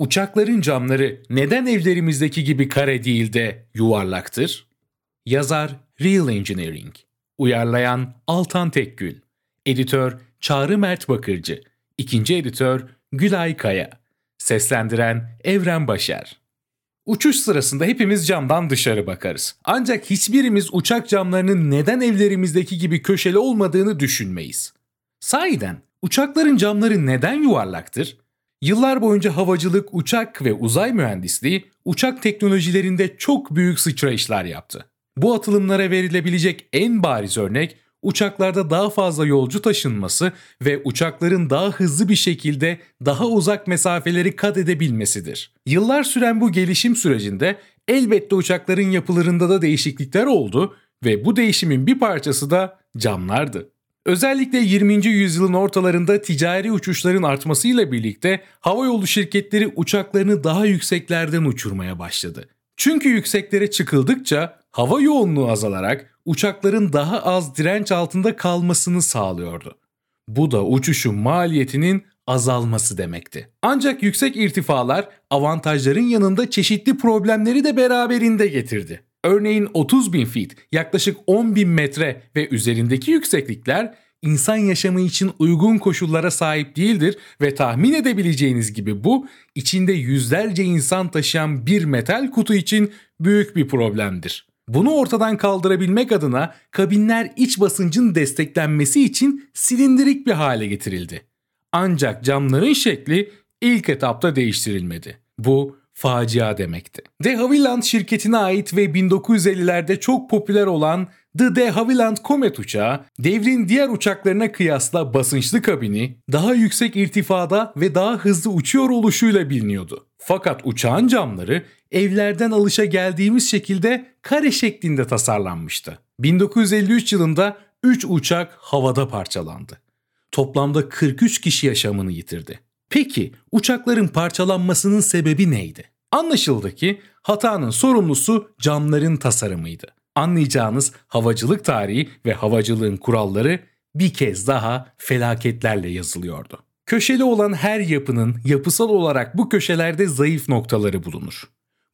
Uçakların camları neden evlerimizdeki gibi kare değil de yuvarlaktır? Yazar Real Engineering Uyarlayan Altan Tekgül Editör Çağrı Mert Bakırcı İkinci editör Gülay Kaya Seslendiren Evren Başar Uçuş sırasında hepimiz camdan dışarı bakarız. Ancak hiçbirimiz uçak camlarının neden evlerimizdeki gibi köşeli olmadığını düşünmeyiz. Sahiden uçakların camları neden yuvarlaktır? Yıllar boyunca havacılık, uçak ve uzay mühendisliği uçak teknolojilerinde çok büyük sıçrayışlar yaptı. Bu atılımlara verilebilecek en bariz örnek uçaklarda daha fazla yolcu taşınması ve uçakların daha hızlı bir şekilde daha uzak mesafeleri kat edebilmesidir. Yıllar süren bu gelişim sürecinde elbette uçakların yapılarında da değişiklikler oldu ve bu değişimin bir parçası da camlardı. Özellikle 20. yüzyılın ortalarında ticari uçuşların artmasıyla birlikte havayolu şirketleri uçaklarını daha yükseklerden uçurmaya başladı. Çünkü yükseklere çıkıldıkça hava yoğunluğu azalarak uçakların daha az direnç altında kalmasını sağlıyordu. Bu da uçuşun maliyetinin azalması demekti. Ancak yüksek irtifalar avantajların yanında çeşitli problemleri de beraberinde getirdi. Örneğin 30 bin feet yaklaşık 10 bin metre ve üzerindeki yükseklikler insan yaşamı için uygun koşullara sahip değildir ve tahmin edebileceğiniz gibi bu içinde yüzlerce insan taşıyan bir metal kutu için büyük bir problemdir. Bunu ortadan kaldırabilmek adına kabinler iç basıncın desteklenmesi için silindirik bir hale getirildi. Ancak camların şekli ilk etapta değiştirilmedi. Bu facia demekti. De Havilland şirketine ait ve 1950'lerde çok popüler olan The De Havilland Comet uçağı, devrin diğer uçaklarına kıyasla basınçlı kabini, daha yüksek irtifada ve daha hızlı uçuyor oluşuyla biliniyordu. Fakat uçağın camları evlerden alışa geldiğimiz şekilde kare şeklinde tasarlanmıştı. 1953 yılında 3 uçak havada parçalandı. Toplamda 43 kişi yaşamını yitirdi. Peki uçakların parçalanmasının sebebi neydi? Anlaşıldı ki hatanın sorumlusu camların tasarımıydı. Anlayacağınız havacılık tarihi ve havacılığın kuralları bir kez daha felaketlerle yazılıyordu. Köşeli olan her yapının yapısal olarak bu köşelerde zayıf noktaları bulunur.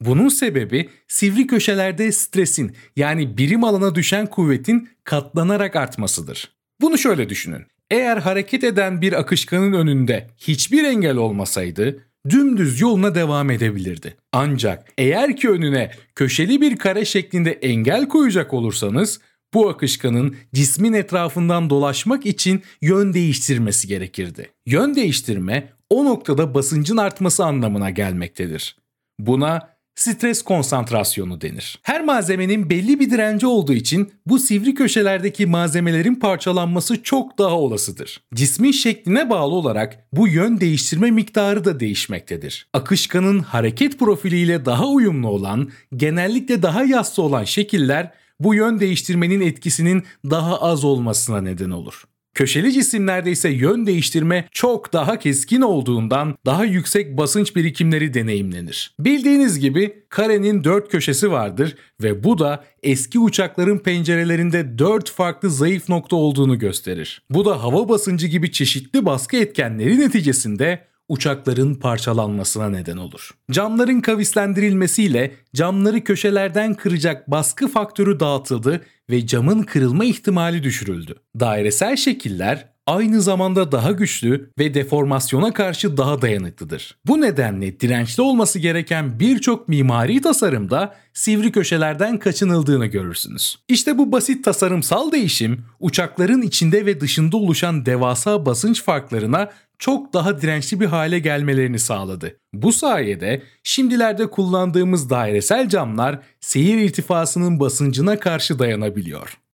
Bunun sebebi sivri köşelerde stresin yani birim alana düşen kuvvetin katlanarak artmasıdır. Bunu şöyle düşünün. Eğer hareket eden bir akışkanın önünde hiçbir engel olmasaydı dümdüz yoluna devam edebilirdi. Ancak eğer ki önüne köşeli bir kare şeklinde engel koyacak olursanız bu akışkanın cismin etrafından dolaşmak için yön değiştirmesi gerekirdi. Yön değiştirme o noktada basıncın artması anlamına gelmektedir. Buna stres konsantrasyonu denir. Her malzemenin belli bir direnci olduğu için bu sivri köşelerdeki malzemelerin parçalanması çok daha olasıdır. Cismin şekline bağlı olarak bu yön değiştirme miktarı da değişmektedir. Akışkanın hareket profiliyle daha uyumlu olan, genellikle daha yassı olan şekiller bu yön değiştirmenin etkisinin daha az olmasına neden olur. Köşeli cisimlerde ise yön değiştirme çok daha keskin olduğundan daha yüksek basınç birikimleri deneyimlenir. Bildiğiniz gibi karenin dört köşesi vardır ve bu da eski uçakların pencerelerinde dört farklı zayıf nokta olduğunu gösterir. Bu da hava basıncı gibi çeşitli baskı etkenleri neticesinde uçakların parçalanmasına neden olur. Camların kavislendirilmesiyle camları köşelerden kıracak baskı faktörü dağıtıldı ve camın kırılma ihtimali düşürüldü. Dairesel şekiller aynı zamanda daha güçlü ve deformasyona karşı daha dayanıklıdır. Bu nedenle dirençli olması gereken birçok mimari tasarımda sivri köşelerden kaçınıldığını görürsünüz. İşte bu basit tasarımsal değişim uçakların içinde ve dışında oluşan devasa basınç farklarına çok daha dirençli bir hale gelmelerini sağladı. Bu sayede şimdilerde kullandığımız dairesel camlar seyir irtifasının basıncına karşı dayanabiliyor.